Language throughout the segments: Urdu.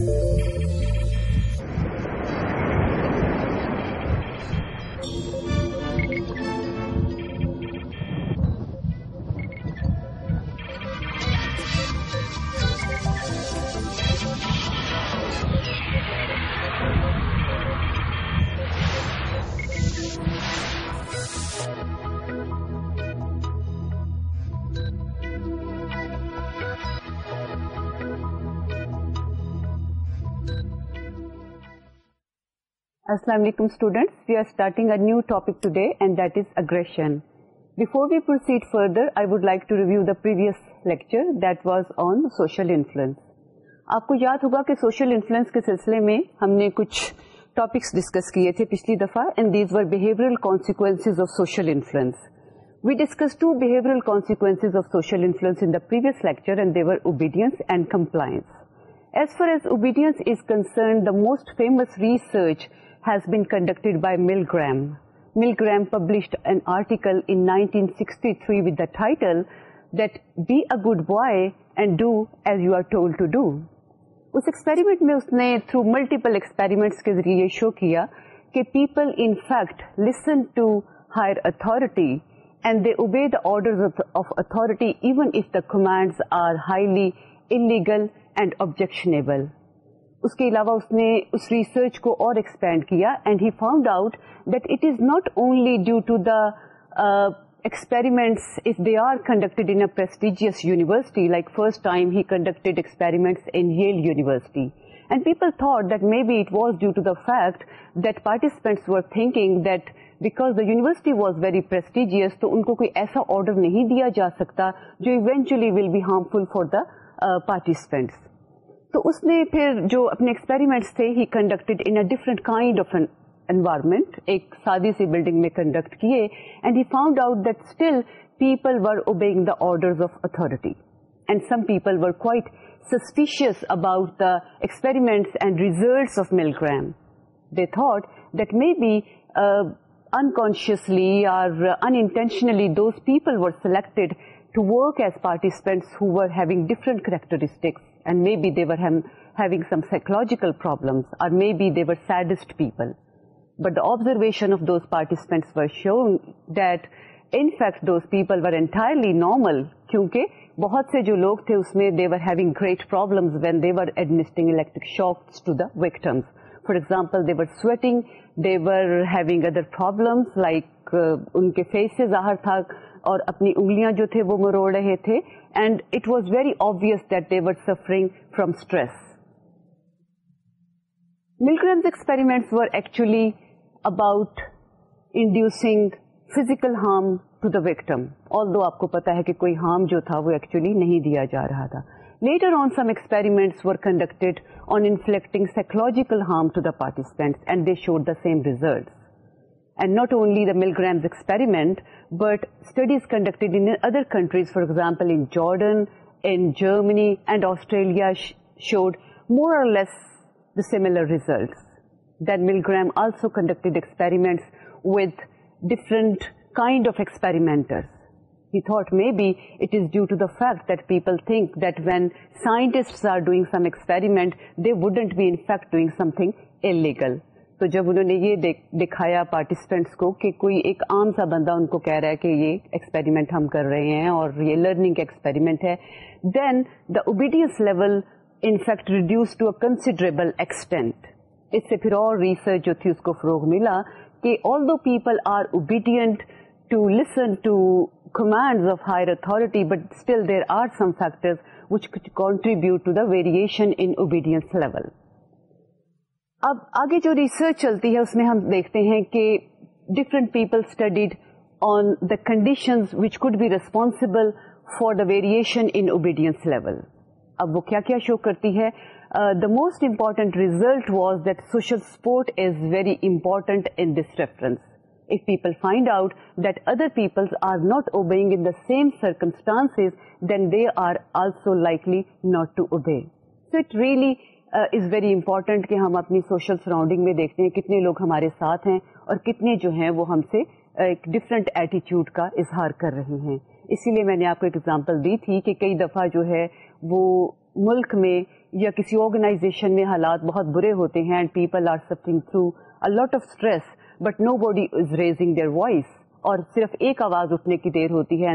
Thank you. السلام علیکم students we are starting a new topic today and that is aggression we proceed further I would like to review that was on social آپ کو یاد ہوگا کہ سوشل کے سلسلے میں ہم نے کچھ پچھلی دفعہ موسٹ فیمس ریسرچ ز بین کنڈکٹڈ بائی مل گرم Milgram published an article with title that be a good boy do as you are told to do experiment میں اس نے تھرو ملٹیپل ایکسپیریمنٹس کے ذریعے شو کیا کہ people in fact listen to higher authority and they obey the order of authority even if the commands are highly illegal and objectionable اس کے علاوہ اس نے اس ریسرچ کو اور ایکسپینڈ کیا and he found out that it is not only due to the experiments if they are conducted in prestigious university like first time he conducted university and people thought that may be it was due to the fact that participants were thinking that because the university was very prestigious تو ان کو کوئی ایسا آرڈر نہیں دیا جا سکتا جو eventually will be harmful for the participants تو اس نے پھر جو اپنے ایکسپیریمنٹس تھے he conducted in different kind of environment ایک سادی سی بلڈنگ میں کنڈکٹ کیے and he found out that still people were obeying the order of authority and some people were quite suspicious about the experiments and results of مل they thought that may be unconsciously intentionally those people were selected to work as participants who were having different characteristics and may be they've got some psychological problem or may be they were sadist people but the observation of those participants were show that in fact those people were entirely normal کیونکہ بہت سے جو لوگ تھے اس میں they are having great problem when they are administering shock to the victims for example they were sweating they were having other problems like ان کے فیس سے ظاہر تھا اور اپنی انگلیاں جو تھے وہ مروڑ رہے تھے and it was very obvious suffering from stress Malik experiment was actually about inducing physical harm to the victim although آپ کو پتا ہے کہ کوئی ہارم جو تھا وہ ایکچولی نہیں دیا جا رہا تھا Later on, some experiments were conducted on inflicting psychological harm to the participants, and they showed the same results. And not only the Milgram's experiment, but studies conducted in other countries, for example, in Jordan, in Germany, and Australia showed more or less the similar results. Then Milgram also conducted experiments with different kind of experimenters. he thought maybe it is due to the fact that people think that when scientists are doing some experiment, they wouldn't be in fact doing something illegal. تو جب انہوں نے یہ دکھایا پارٹیسپینٹس کو کہ کوئی ایک عام سا بندہ ان کو کہہ رہا ہے کہ یہ ایکسپیریمنٹ ہم کر رہے ہیں اور یہ لرننگ ایکسپیریمنٹ ہے then the obedience level in fact reduce to a considerable extent اس سے پھر اور ریسرچ جو تھی اس کو فروغ ملا کہ although people are obedient to listen to commands of higher authority, but still there are some factors which could contribute to the variation in obedience level. اب آگے جو ریسرچ چلتی ہے اس میں ہم دیکھتے ہیں کہ different people studied on the condition which could be responsible for the variation in obedience level اب وہ کیا کیا شو کرتی ہے the most important result was that social support is very important in this reference If people find out that other peoples are not obeying in the same circumstances, then they are also likely not to obey. So it really uh, is very important کہ ہم اپنی social surrounding میں دیکھتے ہیں کتنے لوگ ہمارے ساتھ ہیں اور کتنے جو ہیں وہ ہم سے ایک ڈفرنٹ ایٹیچیوڈ کا اظہار کر رہے ہیں اسی لیے میں نے آپ کو ایک ایگزامپل دی تھی کہ کئی دفعہ جو ہے وہ ملک میں یا کسی آرگنائزیشن میں حالات بہت برے ہوتے ہیں and people are suffering through a lot of stress but nobody voice اور صرف ایک آواز اٹھنے کی دیر ہوتی ہے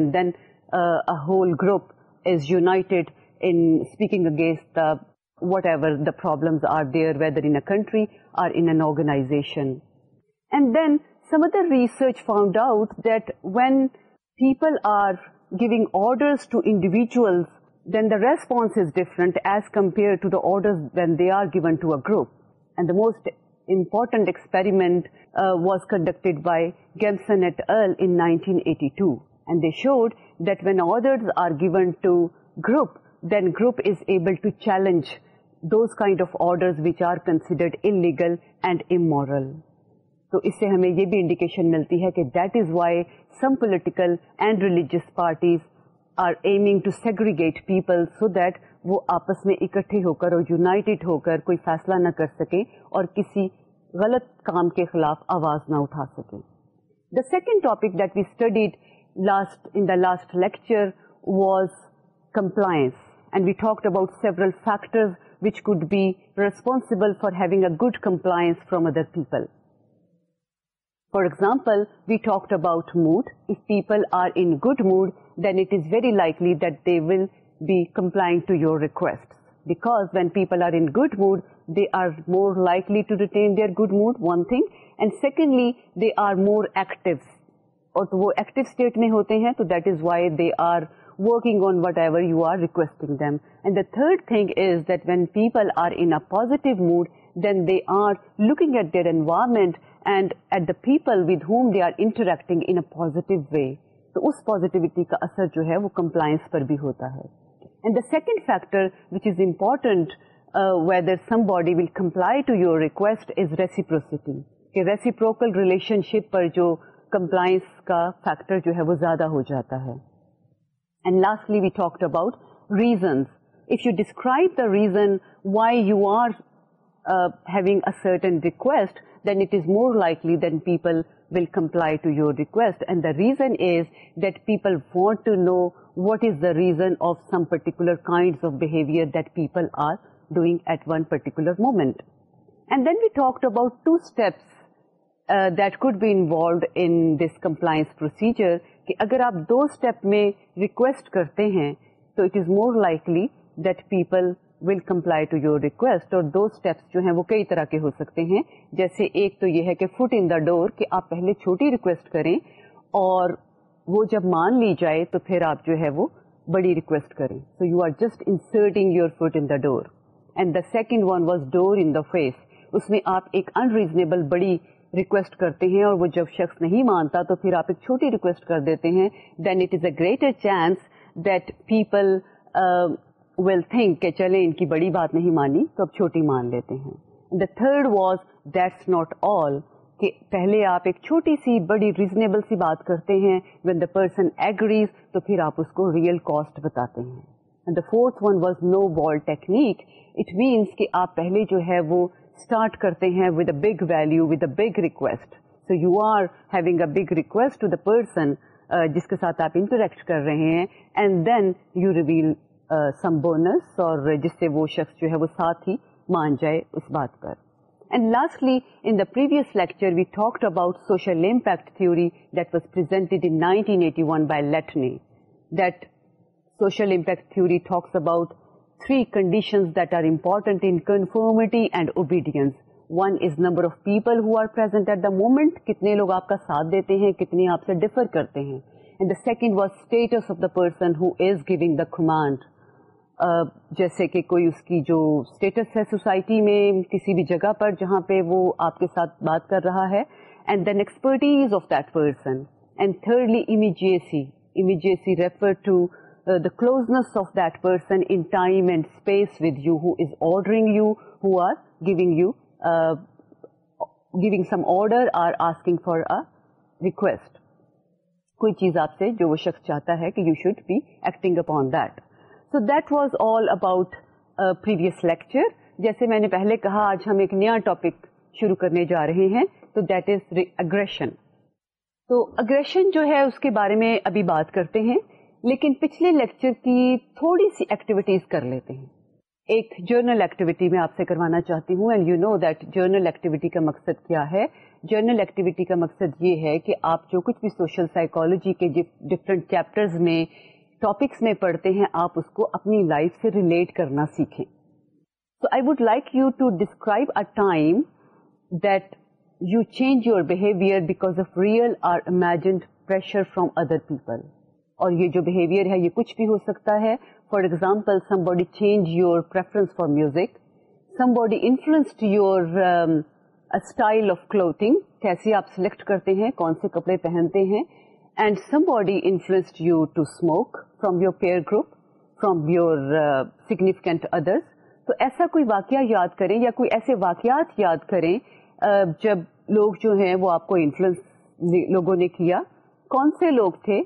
response And as compare uh, important experiment was conduct by Gamson eighty they showed that when order group is able to challenge those kind of orders which are considered illegal and immoral اس سے ہمیں یہ بھی انڈیکیشن ملتی ہے کہ that is why some political and religious parties are aiming to segregate people so that وہ آپس میں اکٹھے ہو کر اور یونائٹیڈ ہو کر کوئی فیصلہ نہ کر سکیں اور کسی غلط کام کے خلاف آواز نہ اٹھا سکیں the second topic that we studied last in the last lecture was compliance and we talk about several factor which could be responsible for a good compliance from other people for example we about about mood people people are good good mood then it is very that they will be complying to یورسٹ because when people are in good mood they are more likelier good mood one thing and secondly they are more تو وہ ایکٹیو اسٹیٹ میں ہوتے ہیں تو that is why they are working on what when people are a mood then they are looking at their environment and at the people with whom they are interacting way تو اس پازیٹیوٹی کا اثر جو ہے وہ کمپلائنس پر بھی ہوتا ہے and the second فیکٹرٹنٹ whether will comply to your requesting reciprocal relationship پر جو کمپلائنس کا فیکٹر جو ہے وہ زیادہ ہو جاتا ہے and lastly we talk about reasons if show describe the reason why you آرگ eaten request then it is more likely then people will comply to your request and the reason is that people want to know what is the reason of some people are doing at one particular moment and then we talk about two steps that could be involved in this compliance procedure کہ اگر آپ دو اسٹپ میں ریکویسٹ کرتے ہیں تو it is more likely people will comply to your request اور دو اسٹیپس جو ہیں وہ کئی طرح کے ہو سکتے ہیں جیسے ایک تو یہ ہے کہ فٹ ان دا ڈور آپ پہلے چھوٹی ریکویسٹ کریں اور وہ جب مان لی جائے تو پھر آپ جو ہے وہ بڑی ریکویسٹ کریں so you are just inserting your foot in the door and the second one was door in the face اس میں آپ ایک انریزنیبل بڑی ریکویسٹ کرتے ہیں اور وہ جب شخص نہیں مانتا تو پھر آپ ایک چھوٹی ریکویسٹ کر دیتے ہیں then it is a greater chance that people will think کہ چلے ان کی بڑی بات نہیں مانی تو اب چھوٹی مان لیتے ہیں the third was that's not all کہ پہلے آپ ایک چھوٹی سی بڑی ریزنیبل سی بات کرتے ہیں وین دا پرسن ایگریز تو پھر آپ اس کو ریئل کاسٹ بتاتے ہیں and the fourth one was no ball technique it means کہ آپ پہلے جو ہے وہ اسٹارٹ کرتے ہیں with a big value with a big request so you are having a big request to the person جس کے ساتھ آپ انٹریکٹ کر رہے ہیں and then you reveal some bonus اور جس سے وہ شخص جو ہے وہ ساتھ ہی مان جائے اس بات پر and lastly in the previous lecture we talked about social impact impact theory theory that that was in 1981 by Latane social talks about three conditions obedience one is number of people at the moment کتنے لوگ آپ کا ساتھ دیتے ہیں کتنے آپ سے ڈیفر کرتے ہیں second واسٹس of the pressing the command جیسے کہ کوئی اس کی جو اسٹیٹس ہے سوسائٹی میں کسی بھی جگہ پر جہاں پہ وہ آپ کے ساتھ بات کر رہا ہے and then expertise of that person and thirdly immediacy immediacy refer to the closeness of that person in time and space with you who is ordering you who are giving you giving some order or asking for request کوئی چیز آپ سے جو وہ شخص چاہتا ہے کہ you should be acting upon that so that was all about lecture جیسے میں نے پہلے کہا آج ہم ایک نیا ٹاپک شروع کرنے جا رہے ہیں تو اگریشن تو اگریشن جو ہے اس کے بارے میں ابھی بات کرتے ہیں لیکن پچھلے لیکچر کی تھوڑی سی ایکٹیویٹیز کر لیتے ہیں ایک جرنل ایکٹیویٹی میں آپ سے کروانا چاہتی ہوں and you know that journal activity کا مقصد کیا ہے جرنل ایکٹیویٹی کا مقصد یہ ہے کہ آپ جو کچھ بھی سوشل سائیکالوجی کے ڈفرینٹ چیپٹرز میں ٹاپکس میں پڑھتے ہیں آپ اس کو اپنی لائف سے ریلیٹ کرنا سیکھیں so I would like you to describe a time that you change your behaviour because of real or imagined pressure from other people اور یہ جو بہیویئر ہے یہ کچھ بھی ہو سکتا ہے for example somebody change your preference for music somebody influenced your style of clothing کیسی آپ سلیکٹ کرتے ہیں کون سے کپڑے پہنتے ہیں and somebody influence you to smoke from your peer group from your significant others تو ایسا کوئی واقعہ یاد کریں یا کوئی ایسے واقعات یاد کریں جب لوگ جو ہیں وہ آپ کو انفلوئنس لوگوں نے کیا کون سے لوگ تھے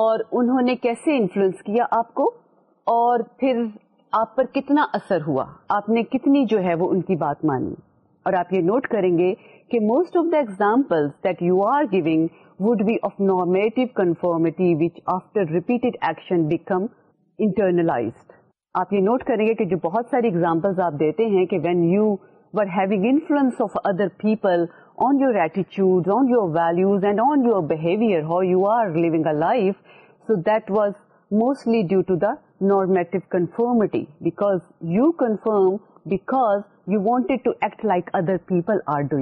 اور انہوں نے کیسے انفلوئنس کیا آپ کو اور پھر آپ پر کتنا اثر ہوا آپ نے کتنی جو ہے وہ ان کی بات مانی اور آپ یہ نوٹ کریں گے کہ most of the example that you are giving would be of normative conformity which after repeated action become internalized آپ یہ نوٹ کریں گے کہ جو بہت ساری ایگزامپلس آپ دیتے ہیں کہ when you were having influence of other people on your ایٹیچیوڈ on your values and on your behaviour how you are living a life so that was mostly due to the normative conformity because you conform because you want act like other people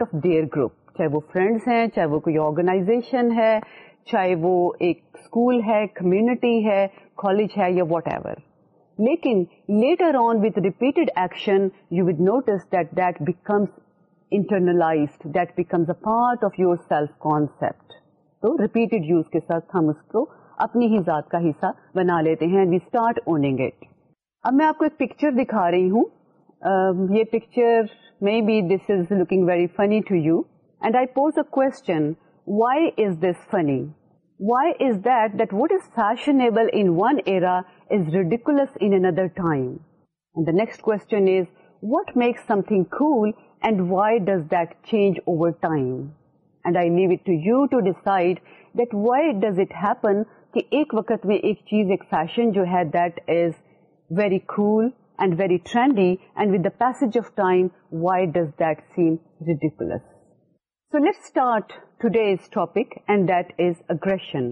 of their group چاہے وہ فرینڈس ہیں چاہے وہ کوئی آرگنائزیشن ہے چاہے وہ ایک اسکول ہے کمیونٹی ہے کالج ہے یا واٹ ایور لیکن later on with repeated action you would notice that that becomes internalized that becomes a part of your self concept تو ریپیٹڈ یوز کے ساتھ ہم اس کو اپنی ہی ذات کا حصہ بنا لیتے ہیں وی اسٹارٹ اٹ اب میں آپ کو ایک پکچر دکھا رہی ہوں یہ picture be this this is is looking very funny funny to you and I pose a question why کہ ایک وقت میں ایک چیز ایک فیشن جو ہے that is very cool and very trendy and with the pace of time why does that seem ridiculous so let start today is is topic and that aggression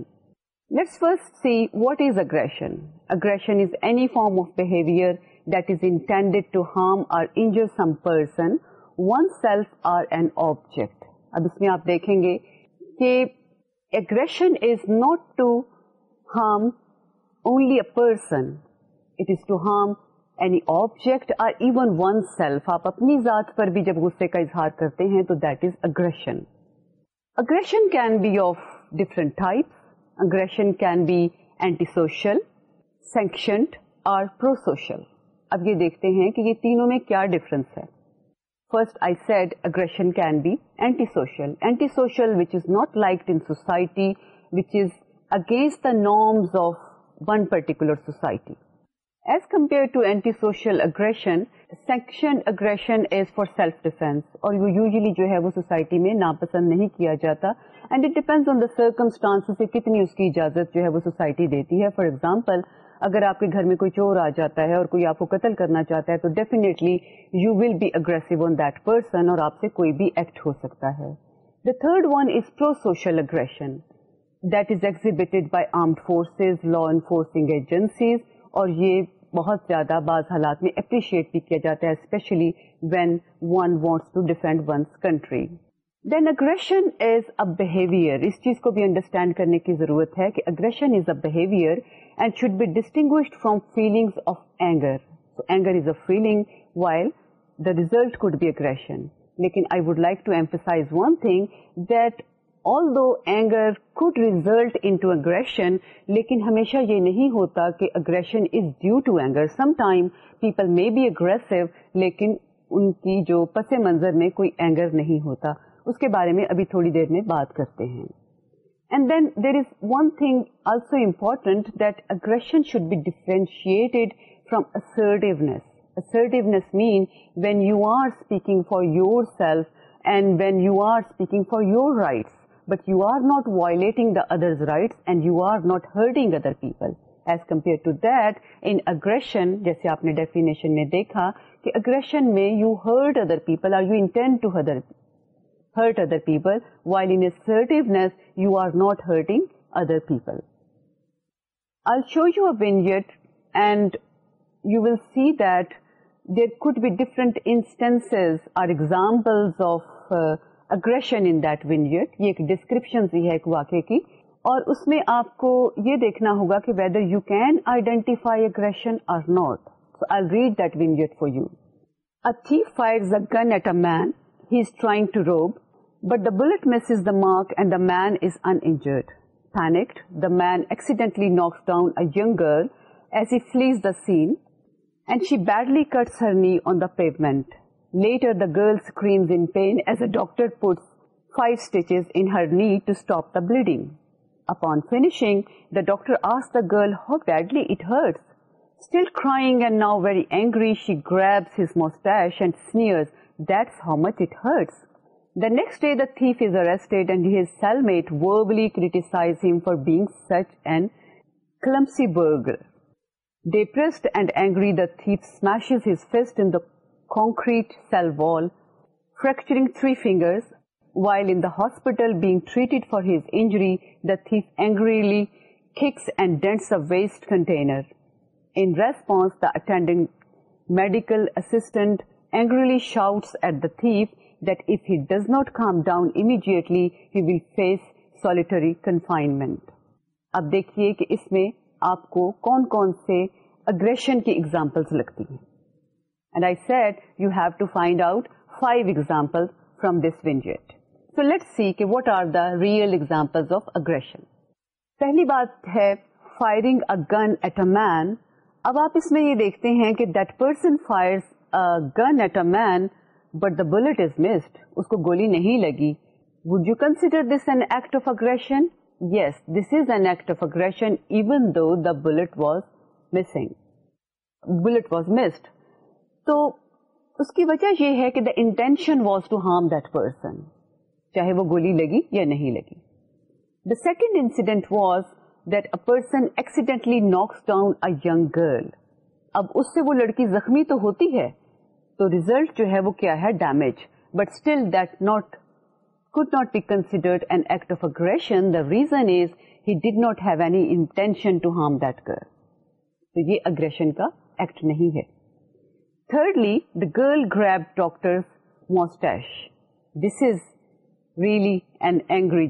let's first see what is aggression aggression is any form of behaviour that is intended to harm or injure some person oneself or an object اب اس میں آپ دیکھیں گے کہ aggression is not to harm only a person it is to harm any object or even oneself آپ اپنی ذات پر بھی جب غصے کا اظہار کرتے ہیں تو that is aggression aggression can be of different types aggression can be anti social sanctioned or pro social اب یہ دیکھتے ہیں کہ یہ تینوں میں کیا ڈفرنس ہے first I said aggression can be anti social anti social which is not like in society which is against the norms of one particular society as compare to anti social aggression sanction aggression is for self defence اور سوسائٹی میں ناپسند نہیں کیا جاتا and it depend on the circumstance کتنی اس کی اجازت جو ہے وہ سوسائٹی دیتی ہے فار ایگزامپل اگر آپ کے گھر میں کوئی چور آ جاتا ہے اور کوئی آپ کو قتل کرنا چاہتا ہے تو ڈیفینے you will be aggress on that person اور آپ سے کوئی بھی ایکٹ ہو سکتا ہے the third one is pro social aggression that is exhibit by armed forces law enforcing agencies اور یہ بہت زیادہ بعض حالات میں اپریشیٹ بھی کیا جاتا ہے especially when one wants to defend one's country then aggression is a behaviour اس چیز کو بھی انڈرسٹینڈ کرنے کی ضرورت ہے کہ aggression is a behaviour and should be distinguished from feelings of anger anger is a feeling while the result could be aggression لیکن I would like to emphasize one thing that although aggression لیکن ہمیشہ یہ نہیں ہوتا کہ aggression is due to anger sometime people میں بھی اگر لیکن ان کی جو پس منظر میں کوئی اینگر نہیں ہوتا اس کے بارے میں ابھی تھوڑی دیر میں بات کرتے ہیں differentiate from assertiveness mean when you are speaking for yourself and when you are speaking for your rights but you are not violating the other and you are not hurting other people as compare to that aggression جیسے آپ نے ڈیفینےشن میں دیکھا کہ اگریشن میں you hurt other people or you intend to other hurt other people while assertiveness you are not hurting other people I show you out and you will see different instance or example of aggression in that یہ ایک ڈسکرپشن ہے ایک واقعے کی اور اس میں آپ کو یہ دیکھنا ہوگا کہ whether you can identify aggression or not read that دنٹ four you اچھی fire at a man he is trying to rob but the and the mark and the man is injured panicked the man accidentally young down as he flees the scene and she badly cuts her knee on the pavement later the girls pain as a doctors her need to stop the bleeding upon finishing the doctor girl how badly her now very angry she grab his موریش and سنیز that's how much hurts next ڈےف is a ریسٹرڈ and cell meat wise for bag such and کلبرگ depress and اینگریز faced in fracture finger hospital being treat for his injury داگر dents waste container in response the attending medical assistant angrily shot at the تھی does not calm down immediately confinement اب دیکھیے کہ اس میں آپ کو کون کون سے اگریشن کی ایگزامپلس لگتی ہیں from this want so let see what are the ریئلپلشن پہ گن ایٹ ا مین اب آپ اس میں یہ دیکھتے ہیں کہ درسن fire but the but is missed اس کو گولی نہیں لگی would you consider this an act of aggression yes this is an act of aggression even though the but was missing باز مسڈ تو اس کی وجہ یہ ہے کہ the intention was to harm that person چاہے وہ گولی لگی یا نہیں لگی the second incident was that a person accidentally knocks down اے یگ گرل اب اس سے وہ لڑکی زخمی تو ہوتی ہے تو ریزلٹ جو ہے وہ کیا ہے damage but still that not could not be have reason is he did that girl. تو یہ اگریشن کا ایکٹ نہیں ہے thirdly the girl grab doctor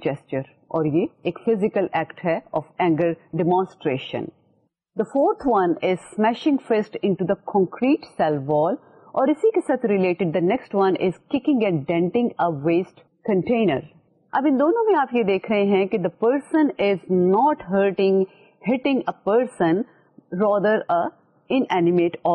gesture اور یہ ایک فزیکل ایکٹ ہے of anger demonstration the fourth one is smashing fist into the concrete cell wall اور اسی کے ساتھ related the next one is kicking and denting a waste container اب ان دونوں میں آپ یہ دیکھ رہے ہیں کہ the person is not hurting hitting a person rather a صرف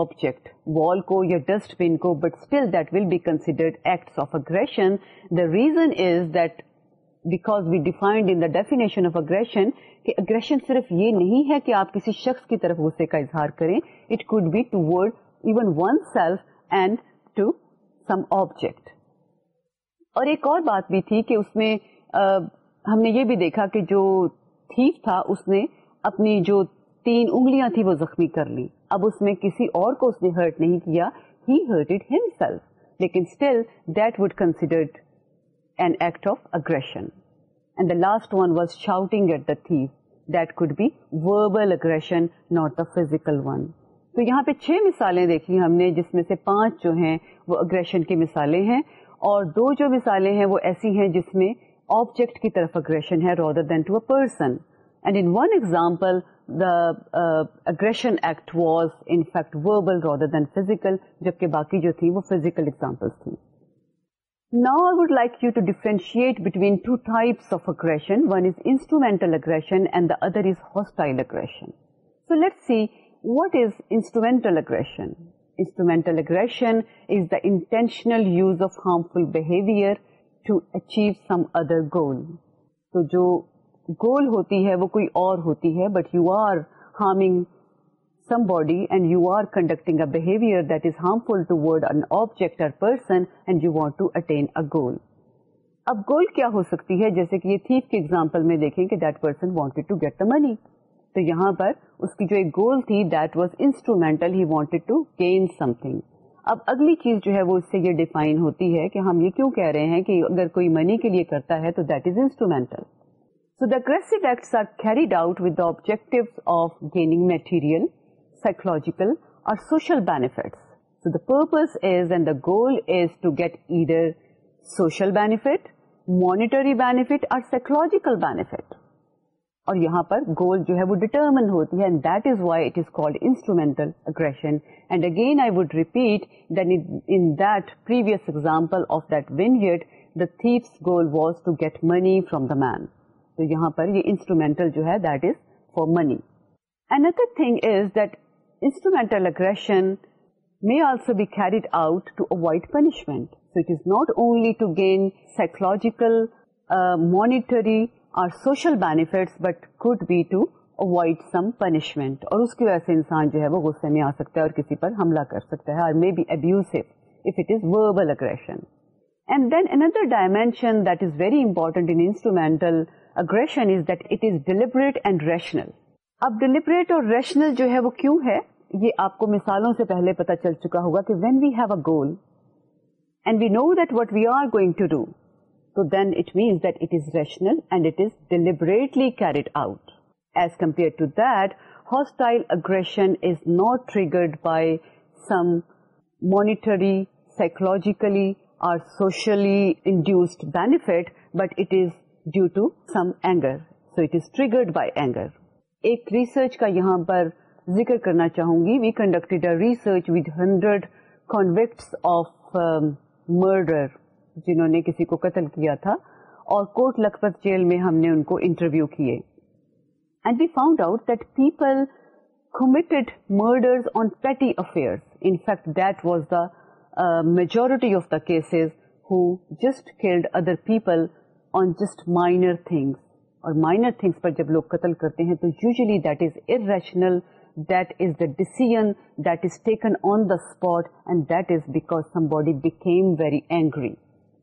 یہ نہیں ہے کہ آپ کسی شخص کی طرف غصے کا اظہار کریں it could be to work even oneself and to some object اور ایک اور بات بھی تھی کہ اس میں ہم نے یہ بھی دیکھا کہ جو تھیف تھا اس نے اپنی جو تین انگلیاں تھی وہ زخمی کر لی اب اس میں کسی اور کو اس نے ہرٹ نہیں کیا he hurt it himself لیکن still that would considered an act of aggression and the last one was shouting at the thief that could be verbal aggression not the physical one تو یہاں پہ چھ مثالیں دیکھی ہم نے جس میں سے پانچ جو ہیں وہ اگریشن کی مثالیں ہیں اور دو جو مثالیں ہیں وہ ایسی ہیں جس میں آبجیکٹ کی طرف اگریشن ہے rather than to a person and in one example نا I would like you to differentiate between two type of اگریشنٹل aggression and the other is hostile so let see what is instrumental انسٹرومینٹلشن is the intentional use of harmful behaviour to achieve some other goal so جو گول ہوتی ہے وہ کوئی اور ہوتی ہے but you are harming somebody and you are conducting a behaviour that is harmful to word an object ورڈیکٹ person and you want to attain a goal اب گول کیا ہو سکتی ہے جیسے کہ یہ تھیف تھی ایگزامپل میں دیکھیں کہ that person wanted to get the money تو یہاں پر اس کی جو ایک گول تھی that was instrumental he wanted to gain something اب اگلی چیز جو ہے وہ اس سے یہ ڈیفائن ہوتی ہے کہ ہم یہ کیوں کہہ رہے ہیں کہ اگر کوئی منی کے لیے کرتا ہے تو that is instrumental So the aggressive acts are carried out with the objectives of gaining material, psychological or social benefits. So the purpose is and the goal is to get either social benefit, monetary benefit or psychological benefit. اور یہاں پر گول جو ہے وہ ڈیٹرمن ہوتی ہے and that is why it is called instrumental aggression and again I would repeat then in that previous example of that when the thief's goal was to get money from the man تو یہاں پر یہ انسٹرومینٹل جو ہے that is for money another thing is that instrumental aggression may also be carried out to may also be carried out to avoid to not only to gain psychological social bat but could be to avoid some punishment اور اس کی وجہ سے انسان جو ہے وہ غصے میں آ سکتا ہے اور کسی پر حملہ کر سکتا ہے aggression is that it is deliberate and rational اب ڈیلیبریٹ اور ریشنل جو ہے وہ کیوں ہے یہ آپ کو مثالوں سے پہلے پتا چل چکا ہوگا کہ when we have a goal and we know that what we are going to do تو then it means that it is rational deliberately carried out as compare to that hostile aggression is not triggered by some monetary psychologically or socially induced bat but it is due to some anger so it is triggered by anger ایک ریسرچ کا یہاں پر ذکر کرنا چاہوں گی we conducted a research with hundred convicts of murder جنہوں نے کسی کو قتل کیا تھا اور کوٹ لکھپت جیل میں ہم نے ان کو انٹرویو کیے and we found out that people committed murders on petty affairs. In fact, that was the uh, majority of the cases who just killed other people on just minor minor things اور تھنگس پر جب لوگ قتل کرتے ہیں تو usually that is irrational decision that is taken on the spot and that is because somebody became very angry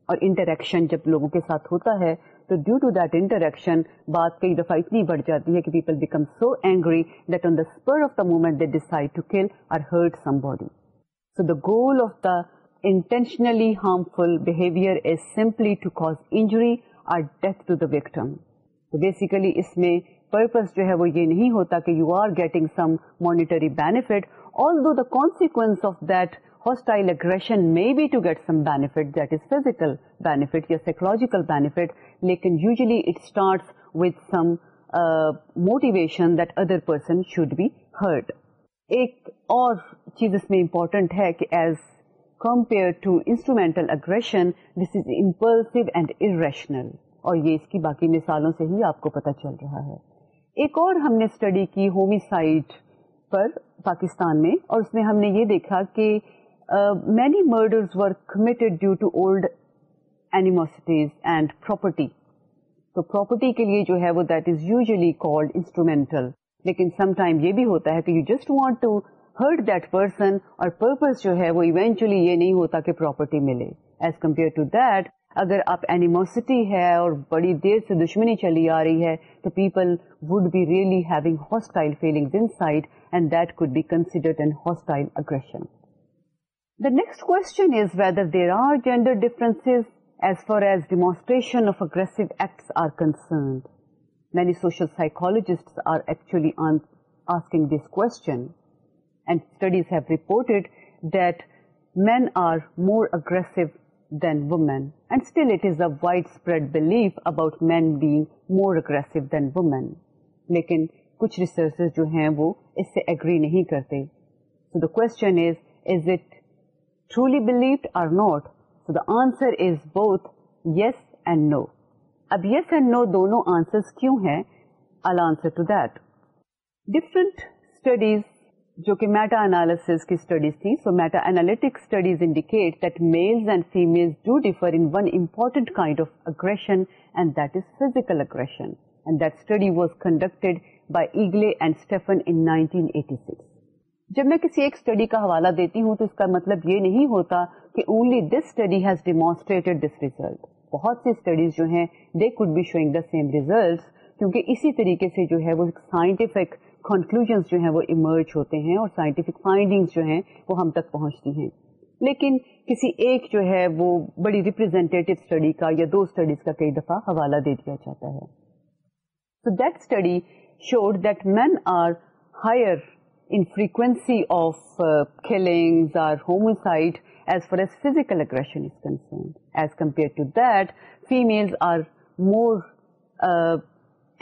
اور انٹریکشن جب لوگوں کے ساتھ ہوتا ہے تو ڈیو ٹو دیٹ انٹریکشن بات کئی دفعہ اتنی بڑھ جاتی ہے کہ people become so angry that on the spur of the moment they decide to kill or hurt somebody so the goal of the intentionally harmful behaviour is simply to cause injury or death to the victim تو بیسیکلی اس میں پرپز جو ہے وہ یہ نہیں ہوتا کہ you are getting some monetary benefit although the consequence of that hostile aggression may be to get some benefit that بیفٹ physical psychological benefit لیکن usually it starts with some motivation that other person should be hurt ایک اور چیز اس میں امپورٹنٹ ہے کہ as compared to instrumental aggression this is impulsive and irrational اور یہ اس کی باقی مثالوں سے ہی آپ کو پتہ چل رہا ہے ایک اور ہم نے اسٹڈی کی ہومیسائڈ پر پاکستان میں اور اس میں ہم نے یہ دیکھا کہ many murders were committed due to old animosities and property تو پراپرٹی کے لیے جو ہے وہ that is usually called instrumental لیکن سم ٹائم یہ بھی ہوتا ہے کہ you just want to hurt that person اور پرپز جو ہے وہ ایونچولی یہ نہیں ہوتا کہ پراپرٹی ملے ایز کمپیئر ٹو دیٹ اگر آپ اینیموسٹی ہے اور بڑی دیر سے دشمنی چلی آ رہی ہے تو people would be really having hostile feeling inside and that could be considered and hostile aggression the next question is whether there are gender difference as far as demonstration of aggressive acts are concerned many social psychologist are actually asking this question wide belief about men more women لیکن کچھ ریسرچر جو ہیں وہ اس سے اگری نہیں کرتے so the quote truly believed or not so the answer is both yes and no اب یس اینڈ نو دونوں آنسر کیوں ہیں all answer to different studies جو کہ میٹا انالس کی اسٹڈیز تھیں so meta analytic studies indicate that males and female do differ in one important kind of aggression and that is physical aggression and that study was conducted by Eagly and Steffen in 1986 جب میں کسی ایک اسٹڈی کا حوالہ دیتی ہوں تو اس کا مطلب یہ نہیں ہوتا کہ only this study has demonstrated this result بہت سی اسٹڈیز جو ہیں they could be showing the same result کیونکہ اسی طریقے سے جو ہے وہ سائنٹیفک کنکلوژ جو ہیں وہ ایمرج ہوتے ہیں اور سائنٹیفک فائنڈنگ جو ہیں وہ ہم تک پہنچتی ہیں لیکن کسی ایک جو ہے وہ بڑی ریپرزینٹیو اسٹڈی کا یا دو اسٹڈیز کا کئی دفعہ حوالہ دے دیا جاتا ہے so that study showed that men are higher in frequency of killing or homicide as far as physical aggression is concerned as compare to that female are more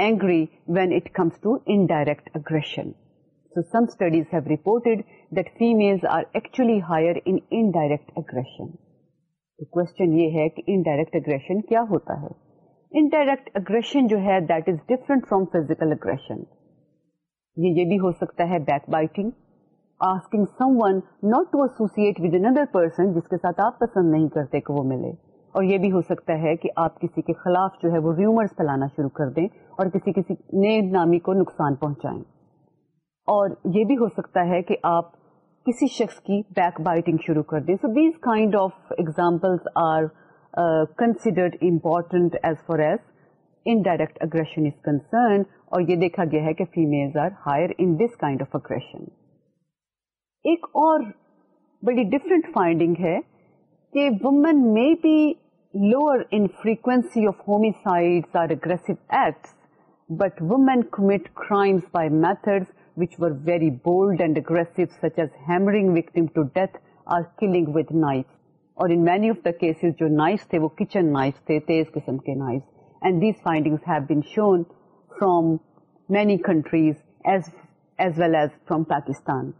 indirect aggression کیا ہوتا ہے انڈائریکٹ اگریشن جو ہے یہ بھی ہو سکتا ہے back biting asking someone not to associate with other person جس کے ساتھ آپ پسند نہیں کرتے کہ وہ ملے اور یہ بھی ہو سکتا ہے کہ آپ کسی کے خلاف جو ہے وہ ریومرز پھیلانا شروع کر دیں اور کسی کسی نئے نامی کو نقصان پہنچائیں اور یہ بھی ہو سکتا ہے کہ آپ کسی شخص کی بیک بائٹنگ شروع کر دیں so these kind of examples are considered important as far as indirect aggression is concern اور یہ دیکھا گیا ہے کہ female are higher in this kind of aggression ایک اور بڑی ڈفرینٹ فائنڈنگ ہے کہ وومن میں بھی frequency of homicide eights but women crimes by method which very bold and اگریس wicked or killing with knife اور in many of the cases جو نائفس تھے وہ کچن نائف تھے تیز قسم کے knife and these finding have been from many countries as well as from Pakistan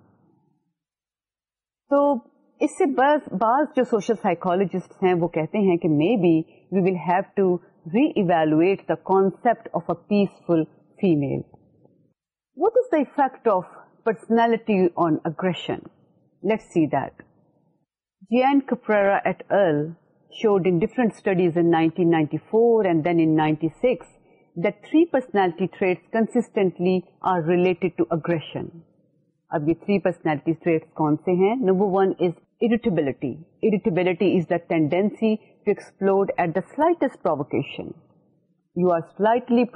اس سے بعض بعض جو سوشل سائیکولوجسٹ ہیں وہ کہتے ہیں کہ may be we will have to reevaluate the concept of a peaceful female what is the effect of personality on aggression let see that G N کپرا et al showed in different studies in 1994 and then in 96 that three personality traits consistently are related to aggression. اب یہ تھری پرسنالٹی ٹریٹس کون سے ہیں number one is irritability irritability is the tendency to exploration you آرائٹلیٹ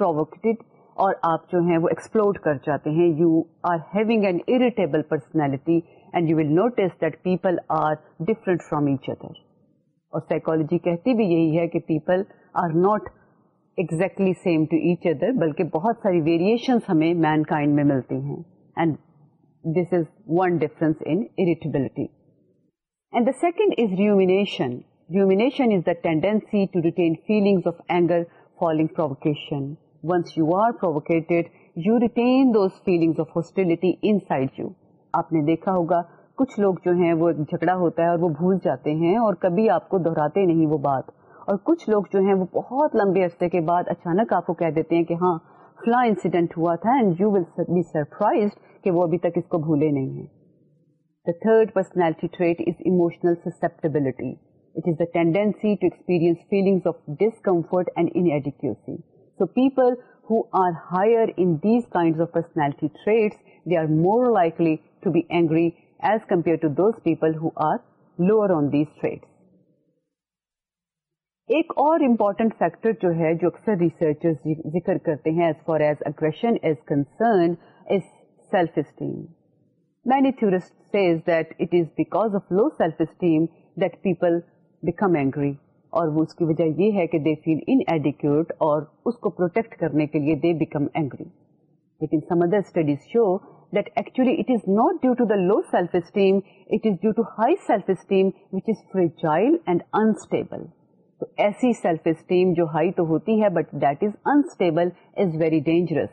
اور آپ جو ہیں وہ ایکسپلوڈ کر جاتے ہیں you are having an irritable personality and you will notice that people are different from each other اور سائکالوجی کہتی بھی یہی ہے کہ people are not exactly same to each other بلکہ بہت ساری ویریشنس ہمیں مین کائنڈ میں ملتی ہیں and this is one difference in irritability دیکھا ہوگا کچھ لوگ جو ہیں وہ جھگڑا ہوتا ہے اور وہ بھول جاتے ہیں اور کبھی آپ کو دہراتے نہیں وہ بات اور کچھ لوگ جو ہیں وہ بہت لمبے عرصے کے بعد اچانک آپ کو کہہ دیتے ہیں کہ ہاں فلاں انسیڈنٹ ہوا تھا سرپرائز ابھی تک اس کو بھولے نہیں ہیں The third personality trait is emotional susceptibility. It is the tendency to experience feelings of discomfort and inadequacy. So people who are higher in these kinds of personality traits, they are more likely to be angry as compared to those people who are lower on these traits. ایک اور امپورٹنٹ فیکٹر جو ہے جو اکثر ریسرچر ذکر کرتے ہیں as far as aggression is concern is self esteem many become people اور وہ اس اس کی وجہ یہ ہے کہ اور کو کرنے کے لیے لیکن low self esteem it is due to high self esteem which is fragile and unstable تو ایسی سیلف اسٹیم جو ہائی تو ہوتی ہے but that is unstable is very dangerous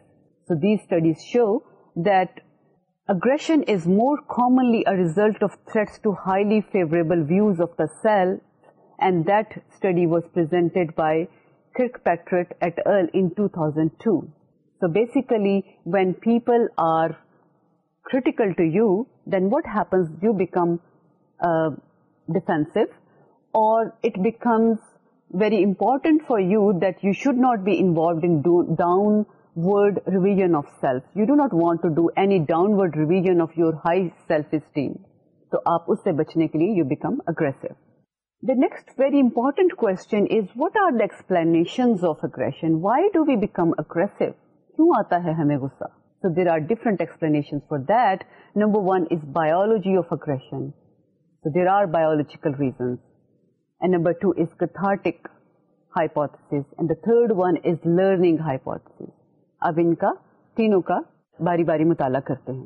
so these studies show that Aggression is more commonly a result of threats to highly favorable views of the self, and that study was presented by Kirkpatrick et al. In 2002. So basically, when people are critical to you, then what happens? You become uh, defensive, or it becomes very important for you that you should not be involved in down ward revision of self you do not want to do any down revision of your self esteem تو آپ اس سے بچنے کے لیے you become aggress the next very important quote explanation why do we become کیوں آتا ہے ہمیں گسا so there are different explanation for that number one is biology of aggression so there are biological reasons number two is کتارٹک hypothesis and third one is learning hypothesis اب ان کا تینوں کا باری باری مطالعہ کرتے ہیں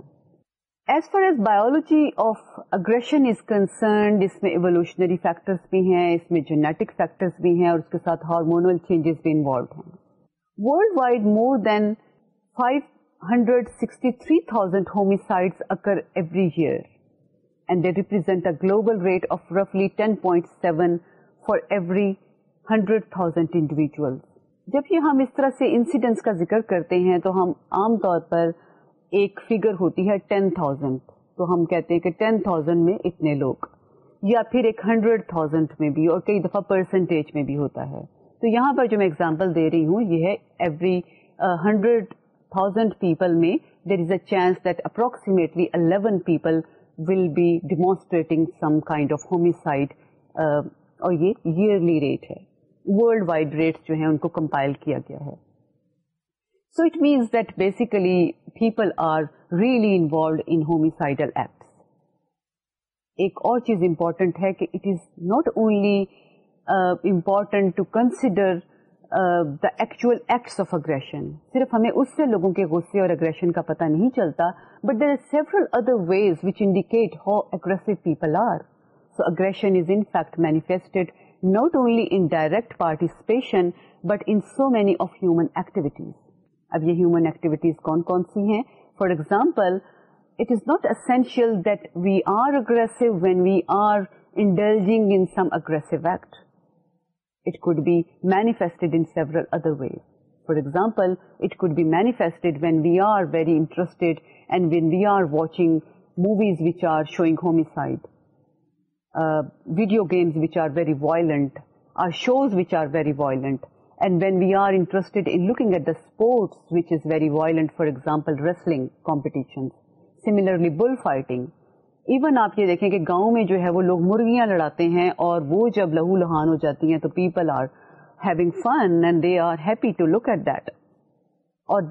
as far as biology of aggression is concerned اس میں ایولیوشنری فیکٹرس بھی ہیں اس میں جینیٹک فیکٹرس بھی ہیں اور اس کے ساتھ ہارمونل چینجز بھی انوالوڈ ہیں world wide more than five hundred sixty three thousand and they represent a global rate of roughly 10.7 for every 100,000 individuals. جب یہ ہم اس طرح سے انسیڈنٹس کا ذکر کرتے ہیں تو ہم عام طور پر ایک فگر ہوتی ہے ٹین تھاؤزینڈ تو ہم کہتے ہیں کہ ٹین تھاؤزینڈ میں اتنے لوگ یا پھر ایک ہنڈریڈ تھاؤزینڈ میں بھی اور کئی دفعہ پرسنٹیج میں بھی ہوتا ہے تو یہاں پر جو میں اگزامپل دے رہی ہوں یہ ہے ایوری ہنڈریڈ تھاؤزینڈ پیپل میں there is a chance that approximately eleven people will be demonstrating some kind of homicide اور یہ ایئرلی ریٹ ہے ورلڈ وائڈ ریٹس جو ہیں ان کو کمپائل کیا گیا ہے so it means that basically people are really involved in homicidal acts ایک اور چیز امپورٹنٹ ہے کہ it is not only important to consider the actual acts of aggression صرف ہمیں اس سے لوگوں کے غصے اور اگریشن کا پتہ نہیں چلتا but there are several other ways which indicate how aggressive people are so aggression is in fact manifested not only in direct participation but in many of human activities اب یہ ہیومن ایکٹیویٹیز کون کون سی ہیں for example it is not essential when we are indulged act it could be manifested in other way for example it could be manifest when we are very interest and when we are watching movies which are showing homicide video games which are very violent or shows which are very violent and when we are looking at the sports even آپ یہ دیکھیں کہ گاؤں میں جو ہے وہ لوگ مرغیاں لڑاتے ہیں اور وہ جب لہو لہان ہو جاتی ہیں تو people fun and they are happy to look at that اور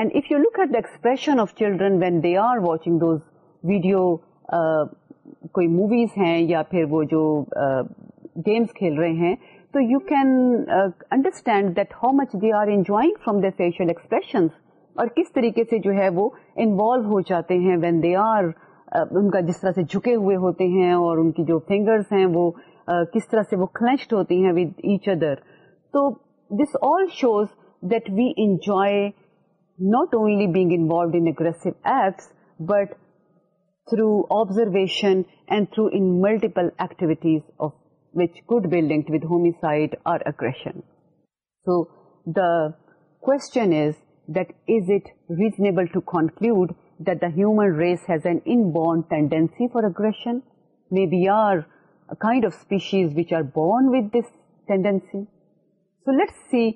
and if you look at the expression of children when they are watching video کوئی موویز ہیں یا پھر وہ جو گیمس کھیل رہے ہیں تو you can understand that how much they are enjoying from the facial expressions اور کس طریقے سے جو ہے وہ انوالو ہو جاتے ہیں وین دے آر ان کا جس طرح سے جھکے ہوئے ہوتے ہیں اور ان کی جو فنگرس ہیں وہ uh, کس طرح سے وہ کلچڈ ہوتی ہیں ود ایچ ادر تو this all shows that we enjoy through observation and through multiple activities good building so the question is it reasonable to conclude that the human race has N born tendency for aggression may be are kind of species which are born وسی so let's see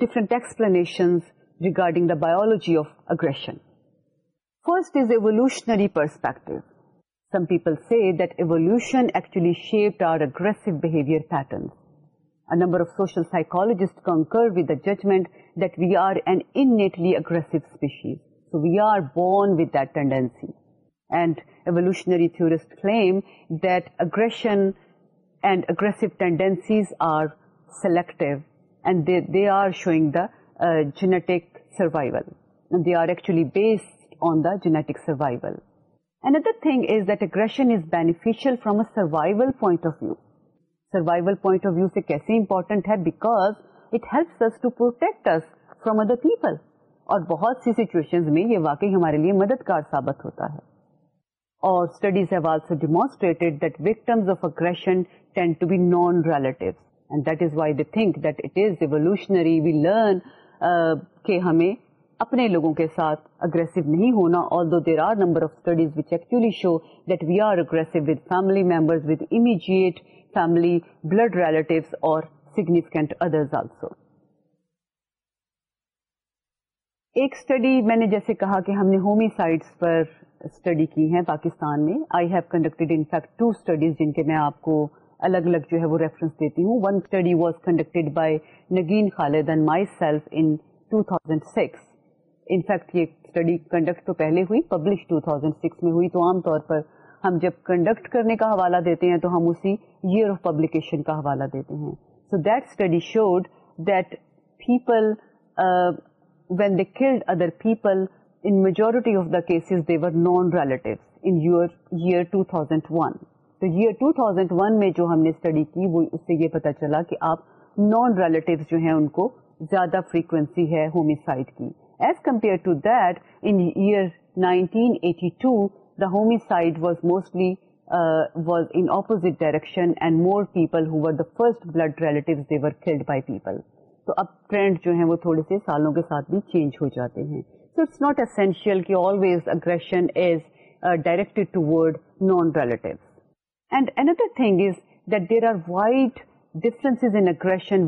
different explanations regarding the biology of aggression first is evolutionary perspective some people say دلشنوجسٹ ججمنٹ وی آر اینڈیز so we are born with tendency toward aggressive tendencies they are showing the جنیوائنٹیکٹر میں یہ واقعی ہمارے لیے مددگار کہ ہمیں اپنے لوگوں کے ساتھ اگریسو نہیں ہونا although there are number of studies which actually show that we are aggressive with family members with immediate family blood relatives اور سگنیفیکینٹ ادرز آلسو ایک اسٹڈی میں نے جیسے کہا کہ ہم نے ہومی سائٹس پر اسٹڈی کی ہیں پاکستان میں I have conducted in fact two studies جن کے میں آپ کو الگ الگ جو ہے وہ ریفرنس دیتی ہوں one study was conducted by Nageen Khalid and my self in 2006 in fact یہ اسٹڈی کنڈکٹ تو پہلے ہوئی پبلش 2006 میں ہوئی تو عام طور پر ہم جب کنڈکٹ کرنے کا حوالہ دیتے ہیں تو ہم اسی ایئر آف پبلیکیشن کا حوالہ دیتے ہیں so that study showed that people when they killed other people in majority of the cases they were non relative in your year 2001 تو یہ 2001 میں جو ہم نے اسٹڈی کی وہ اس سے یہ پتا چلا کہ آپ نان ریلیٹیو جو ہیں ان کو زیادہ فریکوینسی ہے ہومیسائڈ کی as compare to that in year 1982 the homicide was mostly was in opposite direction and more people who were the first blood relative they were killed by people تو اب ٹرینڈ جو ہیں وہ تھوڑے سے سالوں کے ساتھ بھی چینج ہو جاتے ہیں سو اٹس ناٹ اسینشیل کہ always aggression is directed toward non relative and another thing is that there are wide differences in aggression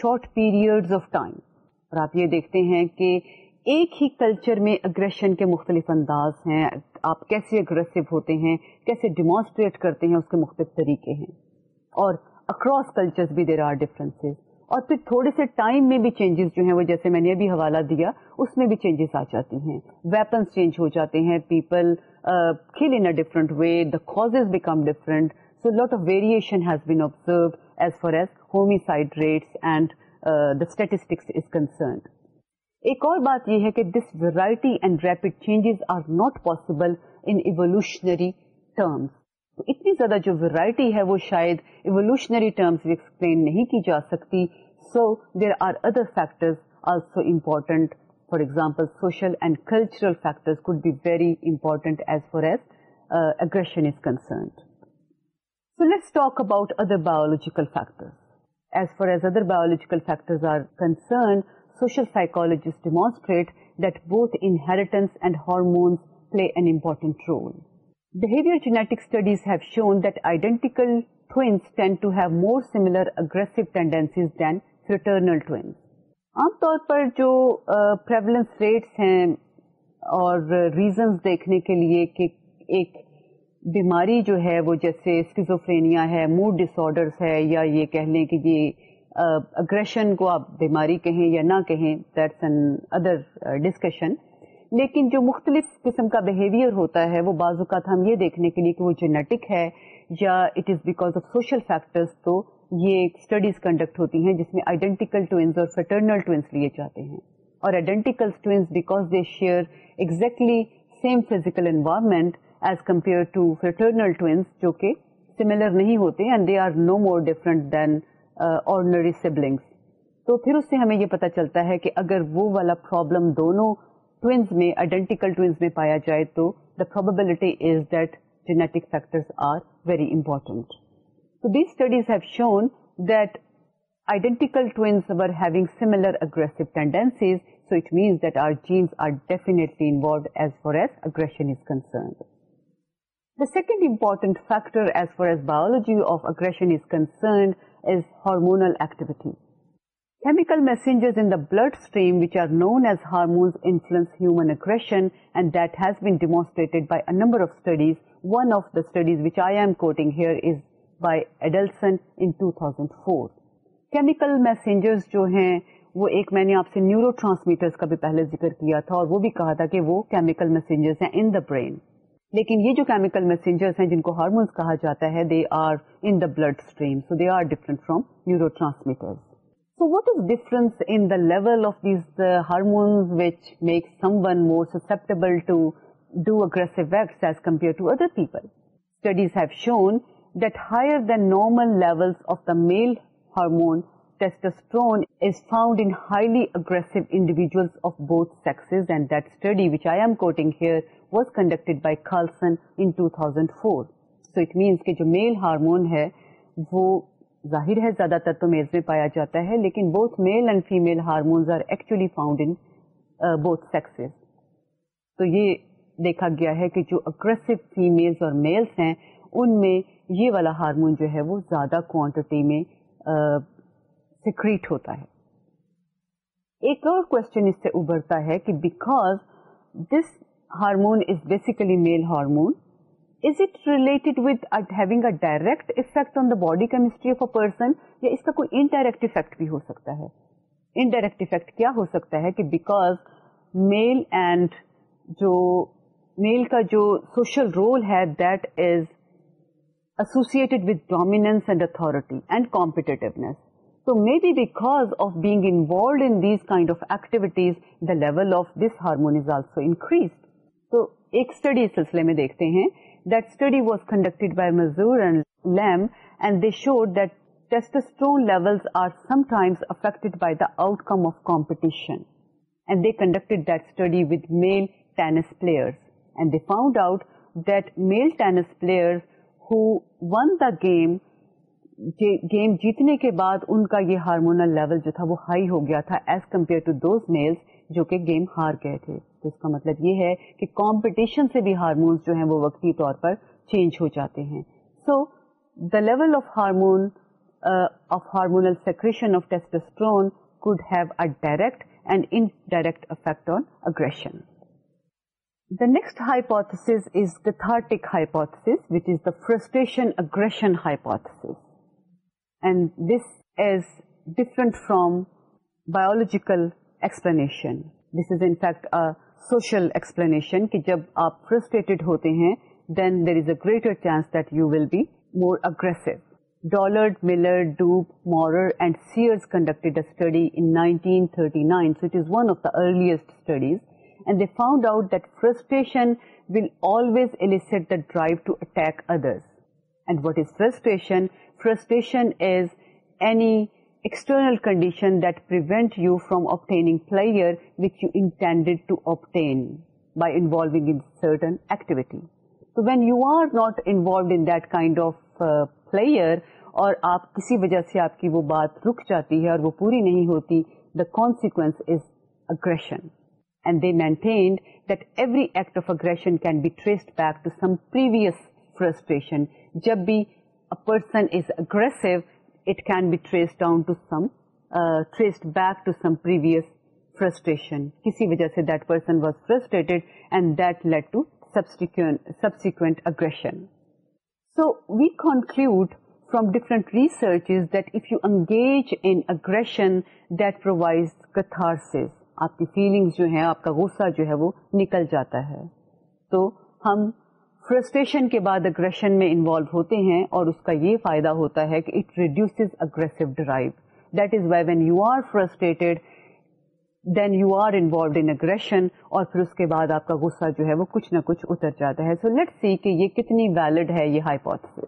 short period of time اور آپ یہ دیکھتے ہیں کہ ایک ہی کلچر میں اگریشن کے مختلف انداز ہیں آپ کیسے اگریسو ہوتے ہیں کیسے ڈیمانسٹریٹ کرتے ہیں اس کے مختلف طریقے ہیں اور اکراس کلچر بھی دیر آر ڈفرینسز اور پھر تھوڑے سے ٹائم میں بھی چینجز جو ہیں وہ جیسے میں نے ابھی حوالہ دیا اس میں بھی چینجز آ جاتی ہیں ویپنس چینج ہو جاتے ہیں پیپل کھیل in different way the cause become different so lot of variation has been observe as far as homicide rates and the statistics is concerned ایک اور بات یہ ہے کہ this variety and rapid changes are not possible in evolutionary terms تو اتنی زیادہ جو ویرائٹی ہے وہ شاید ایولیوشنری ٹرمز ایکسپلین نہیں کی جا سکتی so there are other factors also important for example social and cultural factors could be very important as far as aggression is concerned so let's talk about other biological factors as far as other biological factors are concerned social psychologist demonstrate that both inheritance and hormones play an important role Behavior genetic studies have have shown that identical twins twins. tend to more similar aggressive tendencies than fraternal جو ریزنز دیکھنے کے لیے کہ ایک بیماری جو ہے وہ جیسے اسکیزوفرینیا ہے موڈ ڈسڈرس ہے یا یہ کہہ لیں کہ یہ اگریشن کو آپ بیماری کہیں یا نہ کہیں دیٹس این ادر ڈسکشن لیکن جو مختلف قسم کا بہیویئر ہوتا ہے وہ بعض اوقات ہم یہ دیکھنے کے لیے کہ وہ جینیٹک ہے یا it is because of social factors تو یہ اسٹڈیز کنڈکٹ ہوتی ہیں جس میں آئیڈینٹیکل ٹوئنس اور فیٹرنل ٹوئنس لیے جاتے ہیں اور identical twins because they share exactly same physical environment as compare to fraternal twins جو کہ سملر نہیں ہوتے and they are no more different than ordinary siblings تو پھر اس سے ہمیں یہ پتا چلتا ہے کہ اگر وہ والا پرابلم دونوں ٹوینز میں آئیڈینٹیکل میں پایا جائے تو the probability is that genetic are very important تو these studies have were having similar اگریس tendencies so it means that are genes are definitely involved as far as aggression is concerned is hormonal activity. chemical messengers in the which are known as hormones that has been demonstrated by a number of studies. One of the studies which I am quoting here is by Adelson in 2004. Chemical messengers جو ہیں وہ ایک میں نے آپ سے نیورو ٹرانسمیٹر کا بھی پہلے ذکر کیا تھا اور وہ بھی کہا تھا کہ وہ کیمیکل مسینجرز ہیں ان دا برین لیکن یہ جو کیمیکل میسنجرز ہیں جن کو ہارمونس کہا جاتا ہے they are in the blood stream so they are different from neuro transmitter so what is difference in the level ہارمونسبلپیئر ہارمونسٹرون اگریس individual of both sex and that study which I am quoting was conduct by Carlson thousand four so it means کہ جو میل ہارمون ہے وہ ظاہر ہے زیادہ تر تو میلز میں پایا جاتا ہے لیکن both both male and hormones are actually found in sexes تو یہ دیکھا گیا ہے کہ جو اگریسو فیمیلز اور میلز ہیں ان میں یہ والا ہارمون جو ہے وہ زیادہ کوانٹٹی میں سیکریٹ uh, ہوتا ہے ایک اور کوشچن اس سے ابھرتا ہے کہ because this hormone is basically male hormone direct effect on داڈی کیمسٹری پرسن یا اس کا کوئی انڈائریکٹ افیکٹ بھی ہو سکتا ہے ان ڈائریکٹ کیا ہو سکتا ہے ایک اسٹڈی اس سلسلے میں دیکھتے ہیں showed دسٹسٹون effect come of competitions player found out that male tennis player who won the game game جیتنے کے بعد ان کا یہ ہارمونل لیول جو تھا وہ ہائی ہو گیا تھا as compare to those male جو کہ گیم ہار گئے تھے تو اس کا مطلب یہ ہے کہ کمپٹیشن سے بھی ہارمونس جو ہیں وہ وقتی طور پر چینج ہو جاتے ہیں so the level of hormone of hormonal secretion of testosterone could have a direct and in direct effect on aggression the next hypothesis is cathartic hypothesis which is the frustration aggression hypothesis and this is different from biological explanation this is انیکٹ سوشل ایکسپلینیشن کہ جب آپ فرسٹریٹڈ ہوتے ہیں then there is a greater chance you will be more ڈوب مورر and the earliest found out frustration will always attack other and what is frustration any آپ کسی وجہ سے آپ کی وہ بات رک جاتی ہے اور وہ پوری نہیں ہوتی the consequence is aggression and they maintained that every act of aggression can be traced back to some previous frustration جب بھی person is aggressive so we conclude from different research that if you انگیجریشن کتارس آپ کی فیلنگ جو ہے آپ کا غصہ جو ہے وہ نکل جاتا ہے تو ہم فرسٹریشن کے بعد اگریشن میں انوالو ہوتے ہیں اور اس کا یہ فائدہ ہوتا ہے کہ it reduce aggressive drive that is why when you are frustrated then you are involved in aggression اور پھر اس کے بعد آپ کا غصہ جو ہے وہ کچھ نہ کچھ اتر جاتا ہے سو لیٹ سی کہ یہ کتنی ویلڈ ہے یہ hypothesis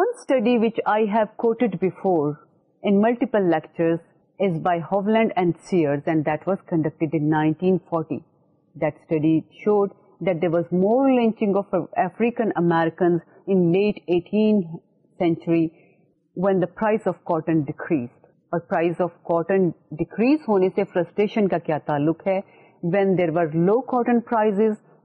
one study which I have quoted before in multiple lecture is by Hovland and Sears and that was conducted in 1940. That study showed that there was more lynching of of uh, African Americans in late 18th century when the price cotton decreased. Frustration کا کیا تعلق ہے when there war low cotton price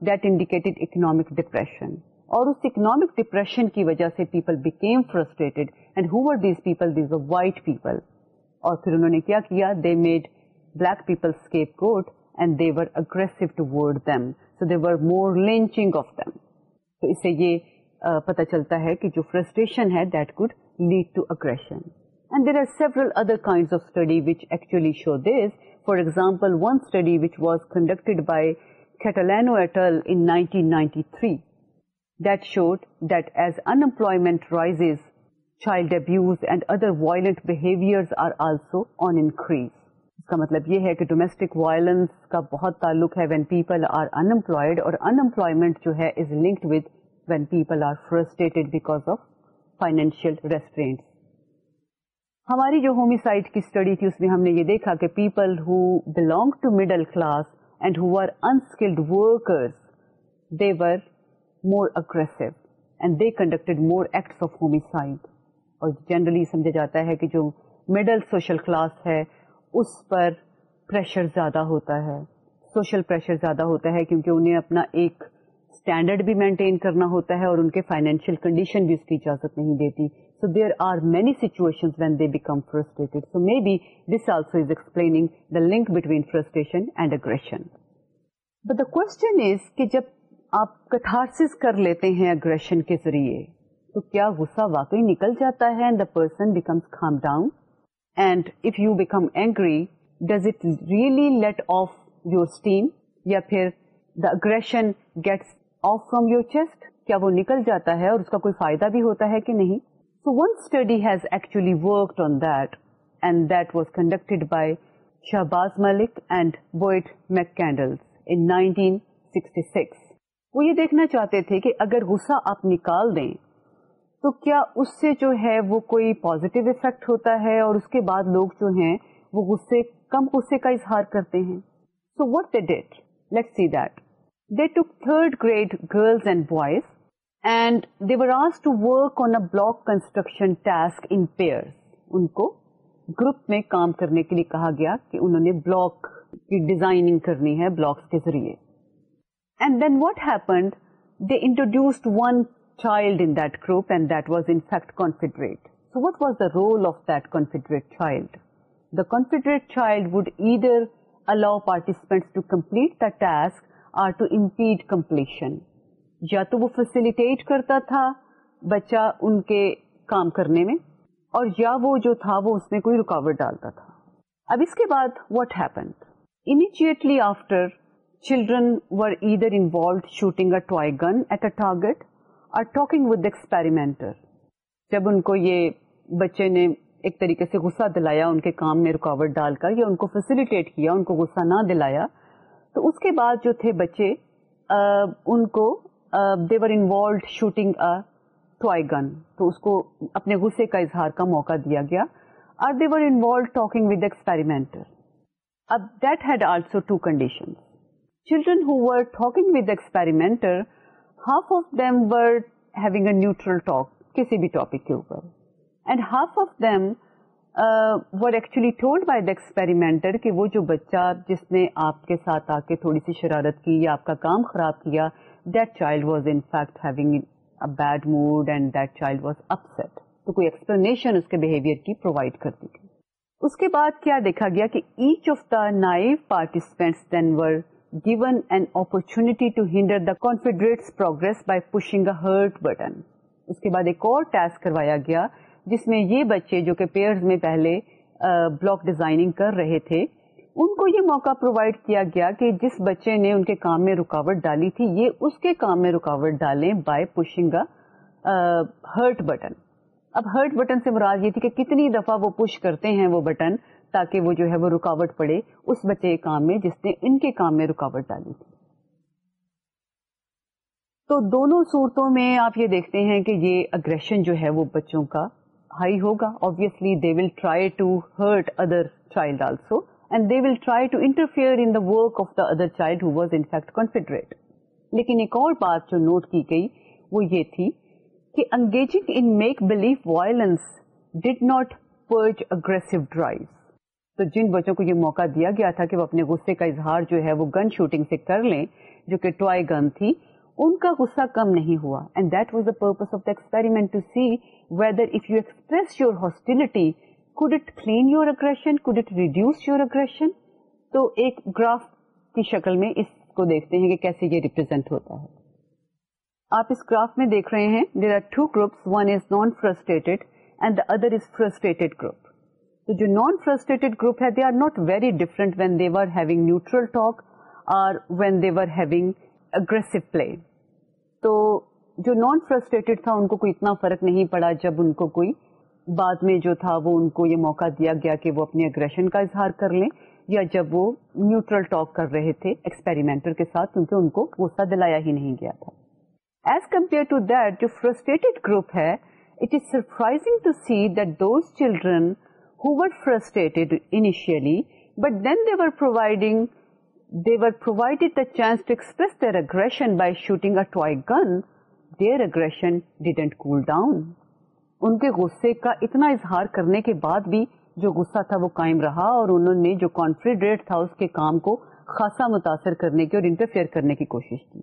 that indicated economic depression اور اس اکنامک ڈپریشن کی وجہ سے people became frustrated and who these people white people اور اینڈ دی ویسو to word them so the war مورچنگ اسے یہ پتا چلتا ہے کہ جو فرسٹریشن ہے اس کا مطلب یہ ہے کہ ڈومیسٹک وائلنس کا بہت تعلق ہے when people are in restraint ہماری جو ہومیسائڈ کی اسٹڈی تھی اس میں ہم نے یہ دیکھا کہ people who belong to middle class and who are unskilled workers they were more aggressive and they conducted more acts of homicide اور جنرلی سمجھا جاتا ہے کہ جو مڈل سوشل کلاس ہے اس پر پریشر زیادہ ہوتا ہے سوشل پریشر زیادہ ہوتا ہے کیونکہ انہیں اپنا ایک اسٹینڈرڈ بھی مینٹین کرنا ہوتا ہے اور ان کے فائنینشیل کنڈیشن بھی اس کی اجازت نہیں دیتی so there are many situation when they become so may be this also is the link between frustration and aggression but the question is کہ جب آپ کتھارس کر لیتے ہیں اگریشن کے ذریعے تو کیا غصہ واقعی نکل جاتا ہے and the person becomes calm down and if you become angry does it really let off your steam یا پھر the aggression gets off your chest کیا وہ نکل جاتا ہے اور اس کا کوئی فائدہ بھی ہوتا ہے کہ نہیں so one study has actually worked on that and that was conducted by Shahbaz Malik and بوئٹ میک میکلٹین ان 1966 وہ یہ دیکھنا چاہتے تھے کہ اگر غصہ آپ نکال دیں تو کیا اس سے جو ہے وہ کوئی پازیٹو افیکٹ ہوتا ہے اور اس کے بعد لوگ جو ہیں وہ غصے کم غصے کا اظہار کرتے ہیں so what they did let see that they took third grade girls and boys and they were آس to work on a block construction task in pair ان کو گروپ میں کام کرنے کے لیے کہا گیا کہ انہوں نے بلاک کی ڈیزائننگ کرنی ہے بلاکس کے ذریعے and then what happened they introduced one child N drop and this was the role of دانفیڈریٹ چائلڈریٹ child would ادھر یا تو وہ فیسلٹی بچہ ان کے کام کرنے میں اور یا وہ جو تھا وہ رکاوٹ ڈالتا تھا اب اس کے بعد what happen immediately after children were ادھر shooting are talking with the experimenter. جب ان کو یہ بچے نے ایک طریقے سے غصہ دلایا ان کے کام میں رکاوٹ ڈال کر یا ان کو فیسلٹیٹ کیا ان کو غصہ نہ دلایا تو اس کے بعد جو تھے بچے ان کو they were involved shooting toy gun تو اس کو اپنے غصے کا اظہار کا موقع دیا گیا اور دیور were involved talking with experimenter اب that had also two condition children who were talking with experimenter half of درگ نیوٹرل کے وہ جو بچہ جس نے آپ کے ساتھ سی شرارت کی آپ کا کام خراب کیا that child was انٹنگ was upset کوئی ایکسپلینشن کی پرووائڈ کر دی گئی اس کے بعد کیا دیکھا گیا کہ ایچ آف دا نائف participants given an opportunity to hinder the Confederates' progress by pushing a hurt button. اس کے بعد ایک اور ٹاسک کروایا گیا جس میں یہ بچے جو کہ پیئرز میں پہلے بلاک ڈیزائننگ کر رہے تھے ان کو یہ موقع پرووائڈ کیا گیا کہ جس بچے نے ان کے کام میں رکاوٹ ڈالی تھی یہ اس کے کام میں رکاوٹ ڈالیں بائی پشنگ ہرٹ بٹن اب ہرٹ بٹن سے مراد یہ تھی کہ کتنی دفعہ وہ پش کرتے ہیں وہ بٹن تاکہ وہ جو ہے وہ رکاوٹ پڑے اس بچے کے کام میں جس نے ان کے کام میں رکاوٹ ڈالی تھی تو دونوں صورتوں میں آپ یہ دیکھتے ہیں کہ یہ اگریشن جو ہے وہ بچوں کا ہائی ہوگا they they will will try try to to hurt other child also and interfere in the work of the other child who was confederate لیکن ایک اور بات جو نوٹ کی گئی وہ یہ تھی کہ engaging in make believe violence did not aggressive drive تو جن بچوں کو یہ موقع دیا گیا تھا کہ وہ اپنے غصے کا اظہار جو ہے وہ گن شوٹنگ سے کر لیں جو کہ ٹوائے گن تھی ان کا غصہ کم نہیں ہوا and that was the purpose of the experiment to see whether if you express your hostility could it clean your aggression could it reduce your aggression تو ایک گراف کی شکل میں اس کو دیکھتے ہیں کہ کیسے یہ ریپرزینٹ ہوتا ہے آپ اس گراف میں دیکھ رہے ہیں there are two groups one is non frustrated and the other is frustrated group تو جو نان فرسٹریٹڈ گروپ ہے they are not very different when they were having neutral talk اور when they were having aggressive play تو جو نان فرسٹریٹڈ تھا ان کو کوئی اتنا فرق نہیں پڑا جب ان کو کوئی بعد میں جو تھا وہ ان کو یہ موقع دیا گیا کہ وہ اپنے اگریشن کا اظہار کر لیں یا جب وہ نیوٹرل ٹاک کر رہے تھے ایکسپیریمنٹر کے ساتھ کیونکہ ان کو غصہ دلایا ہی نہیں گیا تھا ایز کمپیئر ٹو دیٹ جو فرسٹریٹڈ گروپ ہے it is surprising to see that those children ان کے غصے کا اتنا اظہار کرنے کے بعد بھی جو غصہ تھا وہ قائم رہا اور انہوں نے جو کانفیڈریٹ تھا اس کے کام کو خاصا متاثر کرنے کی اور انٹرفیئر کرنے کی کوشش کی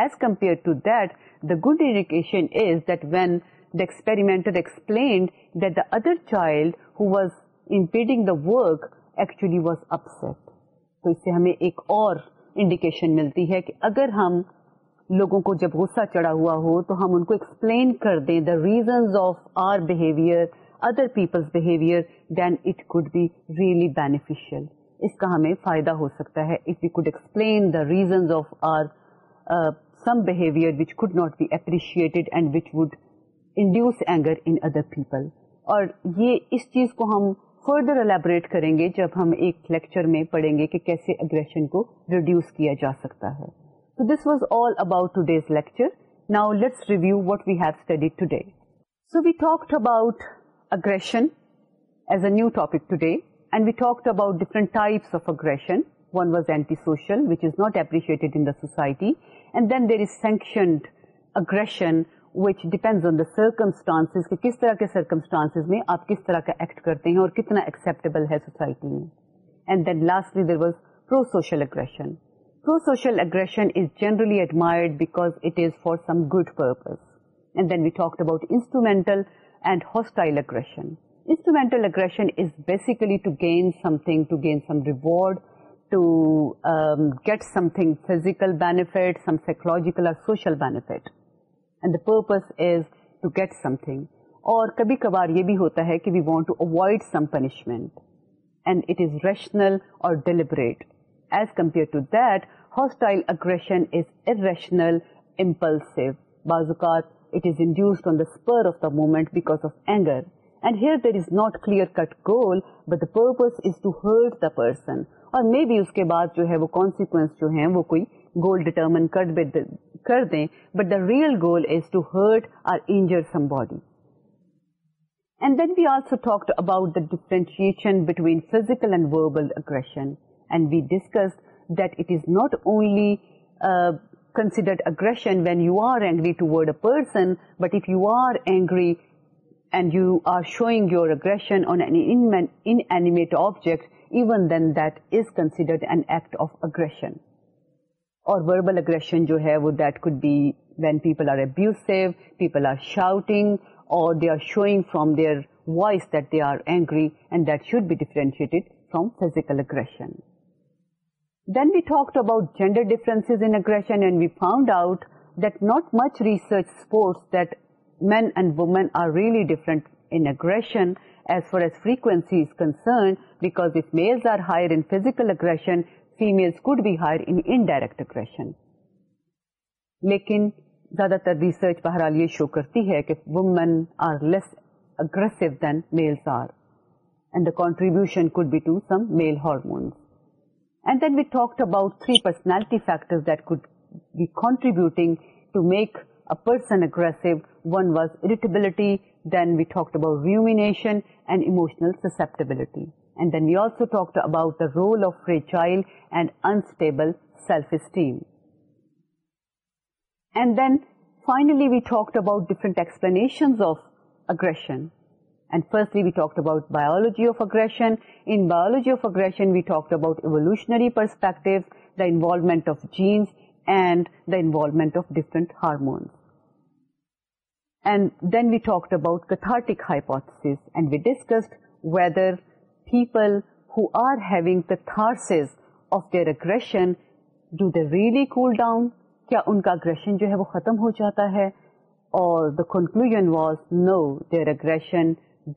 as compare to that the good indication is that when experimenter explained that the other child who was impeding the work actually was upset. تو اس سے ہمیں ایک اور انڈیکیشن ملتی ہے کہ اگر ہم لوگوں کو جب غصہ چڑھا ہوا ہو تو ہم ان کو ایکسپلین کر دیں the reasons of our behaviour other people's behaviour then it could be really beneficial اس کا ہمیں فائدہ ہو سکتا ہے if could explain the reasons of our some behaviour which could not be appreciated and which would induce anger in other people اور یہ اس چیز کو ہم فردر الیبوریٹ کریں گے جب ہم ایک لیکچر میں پڑھیں گے کہ کیسے اگریشن کو ریڈیوس کیا جا سکتا ہے تو this was all about today's lecture now let's review what we have studied today so we talk about aggression as a new topic today and we talk about different types of aggression one was anti social which is not in the society and then there is sanctioned aggression which depends کس طرح کے سرکمسٹانس میں آپ کس طرح کا ایکٹ کرتے ہیں اور کتنا ایکسپٹیبل ہے سوسائٹی میں get something physical bat some psychological bat یہ it is to hurt the person اور مے بی اس کے بعد جو ہے گول ڈٹرمن کر دیں but the real goal is to hurt or anger somebody and then we also talk about the differentiation between physical and verbal aggression and we discuss that it is not only considered aggression what you are angry to ورڈن but if you are angry and you are showing your aggression on an object even then that is considered and act of aggression اور وربل اگریشن جو ہے وہ that could be when people are abusive people are shouting اور they are showing from their voice that they are angry and that should be differentiated from physical aggression then we talk about gender difference in aggression and we found out that not much research supports that men and women are really different in aggression as far as frequency is concerned because if males are higher in physical aggression indirect aggression لیکن زیادہ تر شو کرتی ہے کہ women are less aggressive then we talk about susceptibility. رولچائلڈ unstable self esteem and finally we talk about different explanations about biology of aggression of aggression we talk about evolutionary perspective of genes اینڈمنٹ of different hormones then we talk about cathartic hypothesis we discussed whether people who are having the catharsis of their aggression do they really cool down کیا ان کا اگریشن جو ہے وہ ختم ہو جاتا ہے اور the conclusion was no their aggression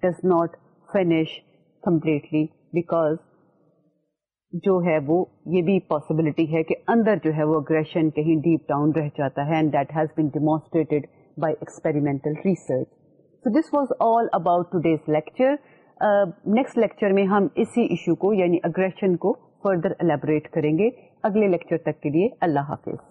does not finish completely because جو ہے وہ یہ بھی پاسبلٹی ہے کہ اندر جو ہے وہ اگریشن کہیں ڈیپ ڈاؤن رہ جاتا ہے and that has been by experimental research so this was all about lecture next lecture میں ہم اسی ایشو کو یعنی اگریشن کو فردر الیبوریٹ کریں گے اگلے لیکچر تک کے لیے اللہ حافظ